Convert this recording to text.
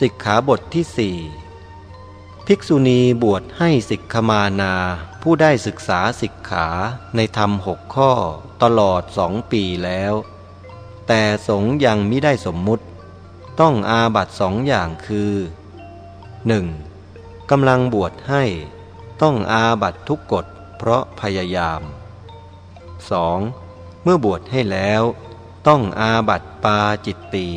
สิกขาบทที่สี่ภิกษุณีบวชให้สิกขมานา ผู้ได้ศึกษาสิกขาในธรรมหกข้อตลอดสองปีแล้ว แต่สงยังมิได้สมมุติ ต้องอาบัตสองอย่างคือ 1. กำลังบวชให้ ต้องอาบัตทุกกฎเพราะพยายาม 2. เมื่อบวชให้แล้ว ต้องอาบัตปาจิตตี